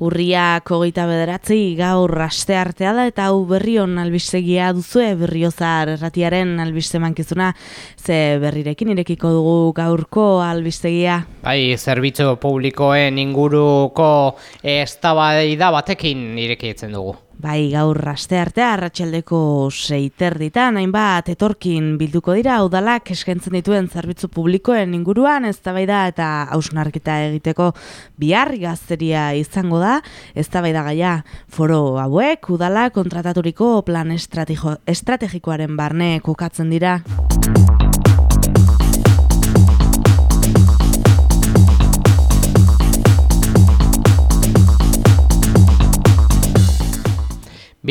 Urriak hogeita bederatzi gaur raste artea da eta hau berrion albistegia duzue berriozar erratiaren albiste mankizuna ze berrirekin irekiko dugu gaurko albistegia. Bai, zerbitzu publikoen inguruko eztabaida batekin irekitzen dugu. Bai, gaur raste artea arratsaldeko seiter ditan, hainbat etorkin bilduko dira udalak eskentzen dituen zerbitzu publikoen inguruan eztabaida eta hausnarketa egiteko bihar gazteria izango da, eztabaida gaia foro hauek udala kontrataturiko plan estrategikoaren barne kokatzen dira.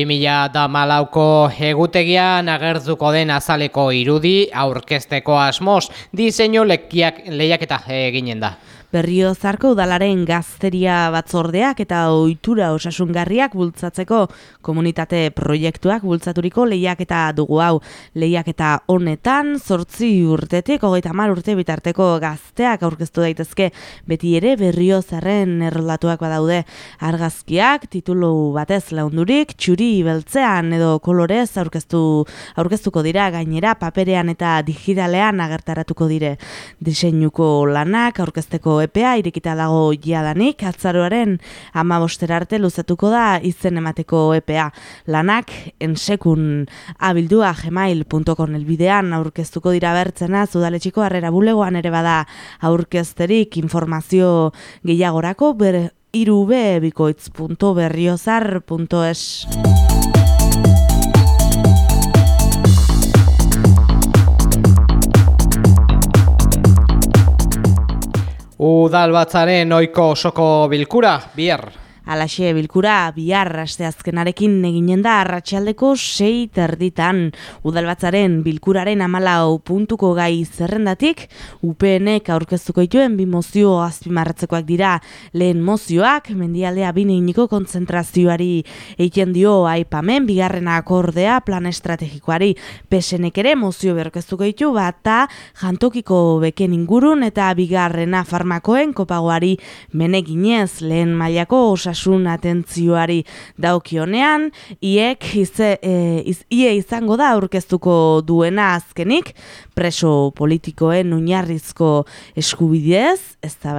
2000 da malauko egutegian agertuko den azaleko irudi aurkezteko asmoz diseinu lehiak eta eginen da. Berrio zarko udalaren gazteria batzordeak eta ohitura osasungarriak bultzatzeko komunitate proiektuak bultzaturiko lehiak eta dugu hau. Lehiak eta honetan, sortzi urtetik, hogeita mar urte bitarteko gazteak aurkeztu daitezke beti ere berrio zarren errolatuak badaude. Argazkiak, titulu batez laundurik, txuri beltzean edo kolorez aurkeztu, aurkeztuko dira gainera paperean eta digitalean agertaratuko dire. Diseinuko lanak aurkezteko epea irekita dago jadanik, atzaroaren ama arte luzatuko da izen emateko epea. Lanak ensekun abildua gmail.com elbidean aurkeztuko dira bertzena zudaletxiko harrera bulegoan ere bada aurkezterik informazio gehiagorako ber irubebikoitz.berriozar.es Udal batzaren oiko osoko bilkura, bier. Alaxe bilkura bihar asteazkenarekin eginen da arratsaldeko sei terditan. Udalbatzaren bilkuraren amalau puntuko gai zerrendatik UPNek aurkeztuko dituen bi mozio azpimarratzekoak dira. Lehen mozioak mendialdea bineiniko kontzentrazioari egiten dio aipamen bigarren akordea plan estrategikoari. Pesenek ere mozio berkeztuko ditu bata jantokiko beken ingurun eta bigarrena farmakoen kopagoari. Meneginez lehen mailako osas osasun atentzioari daukionean, iek ize, e, ie izango da aurkeztuko duena azkenik, preso politikoen oinarrizko eskubidez, ez da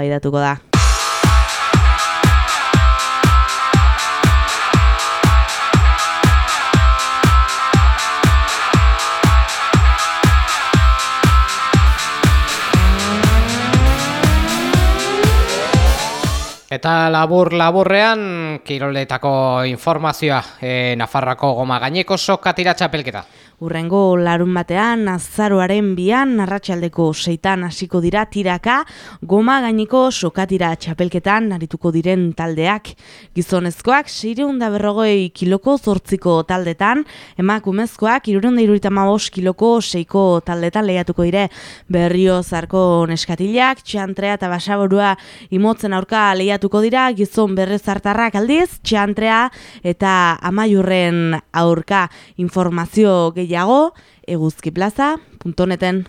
Eta labur laburrean kiroletako informazioa e, Nafarrako goma gaineko sokatira txapelketa. Urrengo larun batean, azaroaren bian, narratxaldeko seitan hasiko dira tiraka, goma gainiko sokatira txapelketan narituko diren taldeak. Gizonezkoak, seireunda berrogoi kiloko zortziko taldetan, emakumezkoak, irureunda irurita kiloko seiko taldetan lehiatuko dire berrio zarko neskatilak, txantrea eta basaborua imotzen aurka lehiatuko dira, gizon berrez hartarrak aldiz, txantrea eta amaiurren aurka informazio gehi gehiago eguzkiplaza.neten.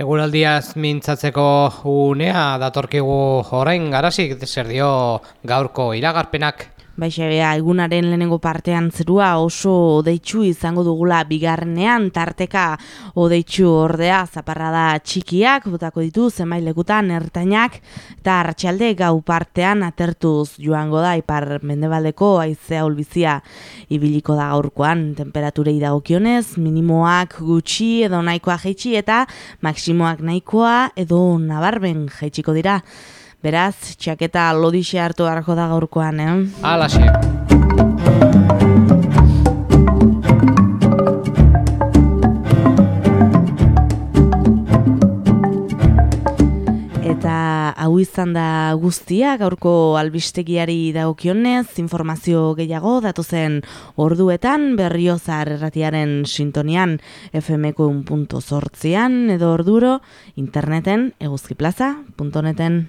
Eguraldiaz mintzatzeko unea datorkigu orain garasik zer dio gaurko iragarpenak Baixe, egunaren lehenengo partean zerua oso deitxu izango dugula bigarnean, tarteka odeitxu ordea zaparra da txikiak, botako ditu zenbait lekutan ertainak, eta arratsalde gau partean atertuz joango da, ipar mendebaldeko aizea olbizia ibiliko da gaurkoan, temperaturei dagokionez, minimoak gutxi edo nahikoa jeitsi eta maksimoak nahikoa edo nabarben jeitsiko dira. Beraz, txaketa lodixe hartu harko da gaurkoan, eh? Alaxe. Hau izan da guztia gaurko albistegiari dagokionez informazio gehiago datu zen orduetan berriozar erratiaren sintonian fmko punto edo orduro interneten eguzkiplaza.neten.